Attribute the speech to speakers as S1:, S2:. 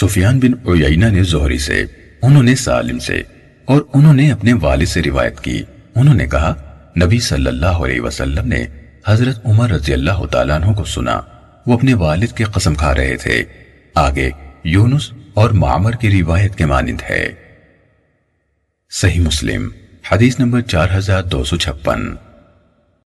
S1: سفیان بن عیینہ نے زہری سے، انہوں نے سالم سے، اور انہوں نے اپنے والد سے روایت کی۔ انہوں نے کہا، نبی صلی اللہ علیہ وسلم نے حضرت عمر رضی اللہ تعالیٰ عنہ کو سنا۔ وہ اپنے والد کے قسم کھا رہے تھے۔ آگے، یونس اور معمر کی روایت کے مانند ہے۔ صحیح مسلم، حدیث نمبر چار ہزار دو سو چھپن۔